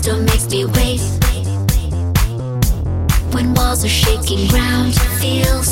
still makes me wait. When walls are shaking round, feels